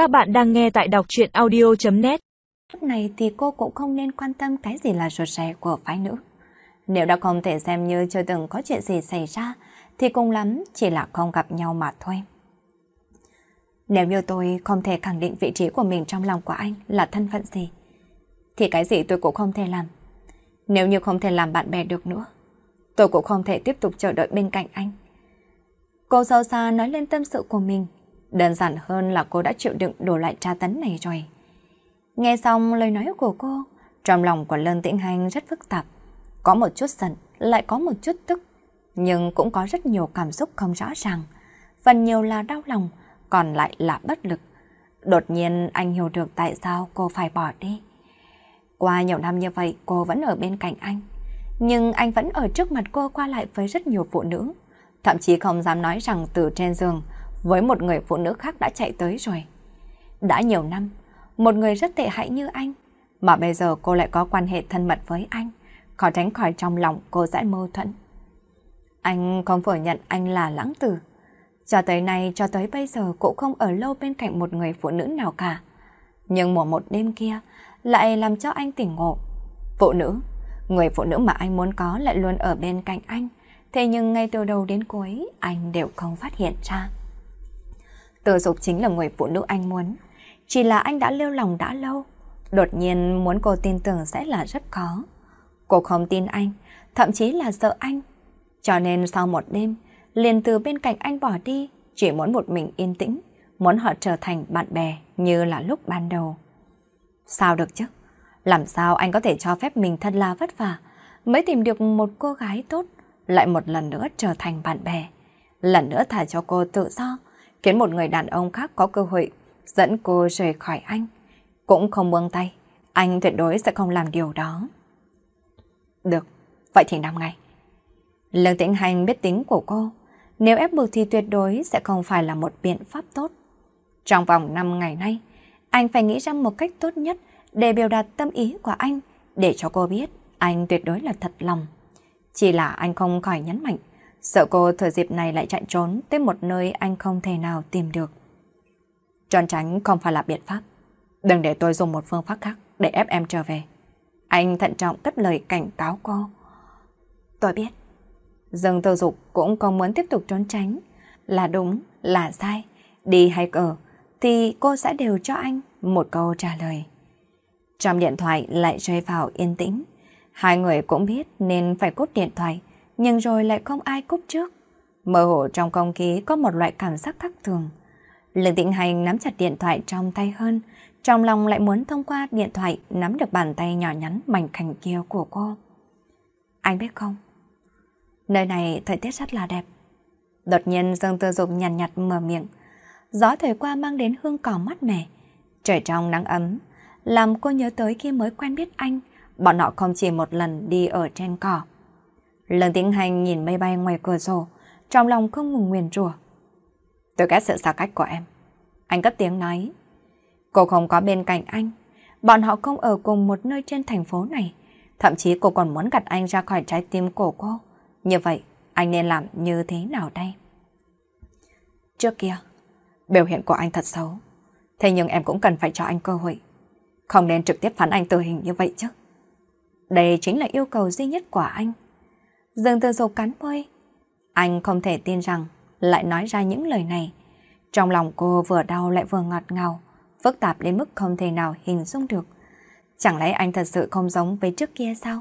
Các bạn đang nghe tại đọc chuyện audio.net Lúc này thì cô cũng không nên quan tâm cái gì là ruột rè của phái nữ. Nếu đã không thể xem như chưa từng có chuyện gì xảy ra, thì cùng lắm chỉ là không gặp nhau mà thôi. Nếu như tôi không thể khẳng định vị trí của mình trong lòng của anh là thân phận gì, thì cái gì tôi cũng không thể làm. Nếu như không thể làm bạn bè được nữa, tôi cũng không thể tiếp tục chờ đợi bên cạnh anh. Cô sâu xa nói lên tâm sự của mình, đơn giản hơn là cô đã chịu đựng đổ lại tra tấn này rồi. Nghe xong lời nói của cô, trong lòng của Lân Tĩnh Hành rất phức tạp. Có một chút giận, lại có một chút tức, nhưng cũng có rất nhiều cảm xúc không rõ ràng. Phần nhiều là đau lòng, còn lại là bất lực. Đột nhiên anh hiểu được tại sao cô phải bỏ đi. Qua nhiều năm như vậy cô vẫn ở bên cạnh anh. Nhưng anh vẫn ở trước mặt cô qua lại với rất nhiều phụ nữ. Thậm chí không dám nói rằng từ trên giường với một người phụ nữ khác đã chạy tới rồi. Đã nhiều năm, một người rất tệ hại như anh, mà bây giờ cô lại có quan hệ thân mật với anh, khó tránh khỏi trong lòng cô sẽ mâu thuẫn. Anh không phủ nhận anh là lãng tử. Cho tới nay, cho tới bây giờ cũng không ở lâu bên cạnh một người phụ nữ nào cả. Nhưng mùa một đêm kia lại làm cho anh tỉnh ngộ. Phụ nữ, người phụ nữ mà anh muốn có lại luôn ở bên cạnh anh. Thế nhưng ngay từ đầu đến cuối, anh đều không phát hiện ra. Từ dục chính là người phụ nữ anh muốn. Chỉ là anh đã lưu lòng đã lâu. Đột nhiên muốn cô tin tưởng sẽ là rất khó. Cô không tin anh, thậm chí là sợ anh. Cho nên sau một đêm, liền từ bên cạnh anh bỏ đi, chỉ muốn một mình yên tĩnh, muốn họ trở thành bạn bè như là lúc ban đầu. Sao được chứ? Làm sao anh có thể cho phép mình thật là vất vả, mới tìm được một cô gái tốt, lại một lần nữa trở thành bạn bè. Lần nữa thả cho cô tự do, khiến một người đàn ông khác có cơ hội dẫn cô rời khỏi anh. Cũng không buông tay, anh tuyệt đối sẽ không làm điều đó. Được, vậy thì 5 ngày. Lương Tĩnh Hành biết tính của cô, nếu ép buộc thì tuyệt đối sẽ không phải là một biện pháp tốt. Trong vòng 5 ngày nay, anh phải nghĩ ra một cách tốt nhất để biểu đạt tâm ý của anh, để cho cô biết anh tuyệt đối là thật lòng. Chỉ là anh không khỏi nhấn mạnh, sợ cô thời dịp này lại chạy trốn tới một nơi anh không thể nào tìm được. Tròn tránh không phải là biện pháp. Đừng để tôi dùng một phương pháp khác để ép em trở về. Anh thận trọng cất lời cảnh cáo cô. Tôi biết. Dương Tư Dục cũng không muốn tiếp tục trốn tránh. Là đúng, là sai, đi hay ở, thì cô sẽ đều cho anh một câu trả lời. Trong điện thoại lại rơi vào yên tĩnh. Hai người cũng biết nên phải cúp điện thoại, nhưng rồi lại không ai cúp trước. Mơ hồ trong không khí có một loại cảm giác thắc thường. Lương Tĩnh Hành nắm chặt điện thoại trong tay hơn, trong lòng lại muốn thông qua điện thoại nắm được bàn tay nhỏ nhắn mảnh khảnh kia của cô. Anh biết không? Nơi này thời tiết rất là đẹp. Đột nhiên Dương Tư Dục nhàn nhạt, nhạt mở miệng. Gió thời qua mang đến hương cỏ mát mẻ. Trời trong nắng ấm, làm cô nhớ tới khi mới quen biết anh, bọn họ không chỉ một lần đi ở trên cỏ. Lương Tĩnh Hành nhìn mây bay ngoài cửa sổ, trong lòng không ngừng nguyền rủa. Tôi ghét sự xa cách của em. Anh cất tiếng nói. Cô không có bên cạnh anh. Bọn họ không ở cùng một nơi trên thành phố này. Thậm chí cô còn muốn gặt anh ra khỏi trái tim của cô. Như vậy, anh nên làm như thế nào đây? Trước kia, biểu hiện của anh thật xấu. Thế nhưng em cũng cần phải cho anh cơ hội. Không nên trực tiếp phán anh tử hình như vậy chứ. Đây chính là yêu cầu duy nhất của anh. Dương Tư Dục cắn môi. Anh không thể tin rằng lại nói ra những lời này. Trong lòng cô vừa đau lại vừa ngọt ngào, phức tạp đến mức không thể nào hình dung được. Chẳng lẽ anh thật sự không giống với trước kia sao?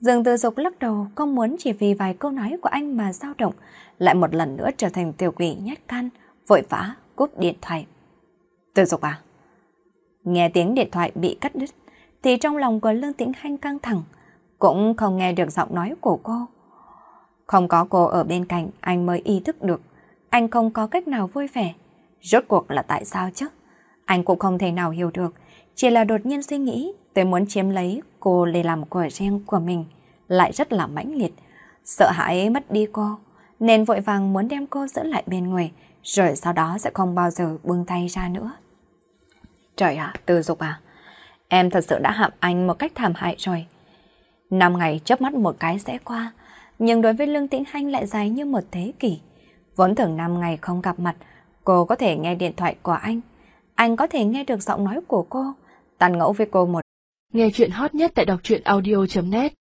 Dương Tư Dục lắc đầu không muốn chỉ vì vài câu nói của anh mà dao động, lại một lần nữa trở thành tiểu quỷ nhát can, vội vã cúp điện thoại. Tư Dục à? Nghe tiếng điện thoại bị cắt đứt, thì trong lòng của Lương Tĩnh Hanh căng thẳng, cũng không nghe được giọng nói của cô. Không có cô ở bên cạnh, anh mới ý thức được. Anh không có cách nào vui vẻ. Rốt cuộc là tại sao chứ? Anh cũng không thể nào hiểu được. Chỉ là đột nhiên suy nghĩ tôi muốn chiếm lấy cô để làm của riêng của mình. Lại rất là mãnh liệt. Sợ hãi mất đi cô. Nên vội vàng muốn đem cô giữ lại bên người. Rồi sau đó sẽ không bao giờ buông tay ra nữa. Trời ạ, từ dục à. Em thật sự đã hạm anh một cách thảm hại rồi. Năm ngày chớp mắt một cái sẽ qua nhưng đối với Lương Tĩnh Hanh lại dài như một thế kỷ. Vốn thường năm ngày không gặp mặt, cô có thể nghe điện thoại của anh. anh có thể nghe được giọng nói của cô, tàn ngẫu với cô một. Nghe chuyện hot nhất tại đọc truyện audio.net